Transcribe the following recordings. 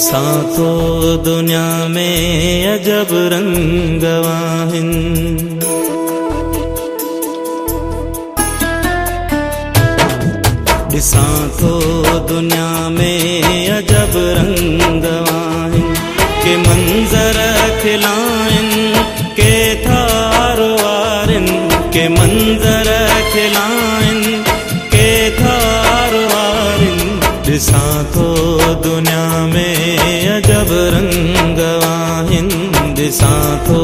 ऐसा तो दुनिया में अजब रंग वाहिन। ॾिसां थो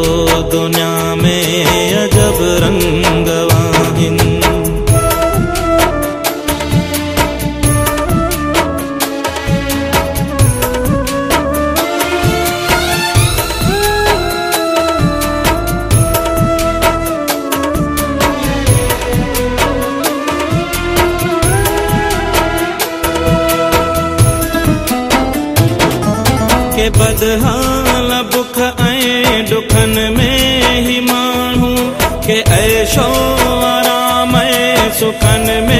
दुनिया में अजब रंगवाहिन के बदहाल ऐं सुखनि में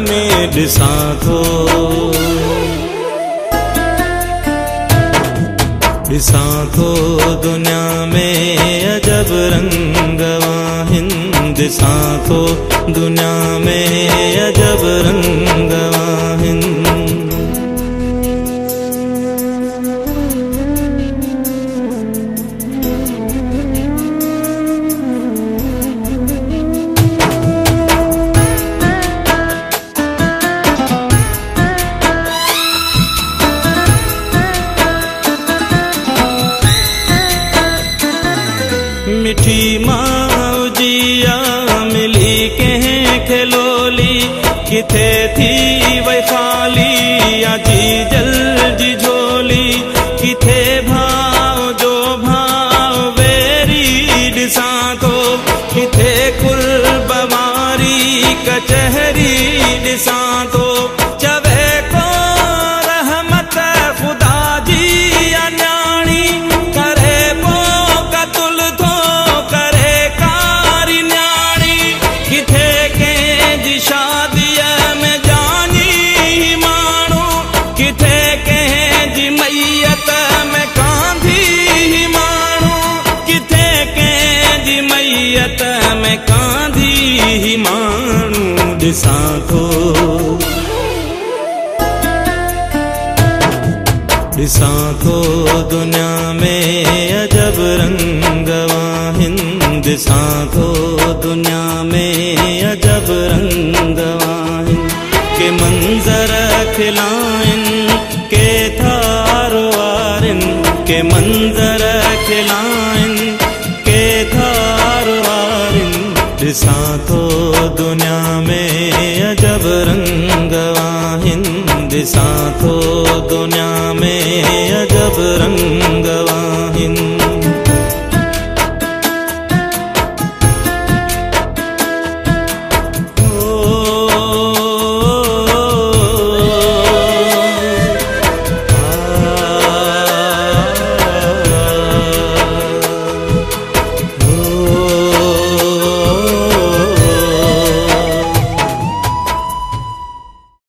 में ॾिसां थो ॾिसां थो दुनिया में अजब रंग आहिनि ॾिसां थो दुनिया में अजब रंगवाहिन मिठी माउ जिया मिली कंहिं खेलोली, किथे थी वई खाली? या जी जल जी झोली, किथे भाव जो भाव वेरी ॾिसां थो किथे कुल बमारी कचहरी मैयत में कांधी माण्हू ॾिसां थो ॾिसां थो दुनिया में अजब रंगवाहिन ॾिसां थो दुनिया में अजब रंगवाहिन के मंज़र खिलाइनि थो दुनिया में अजब रंगवाहिन सा तो दुनिया में अजब रंगवाहिन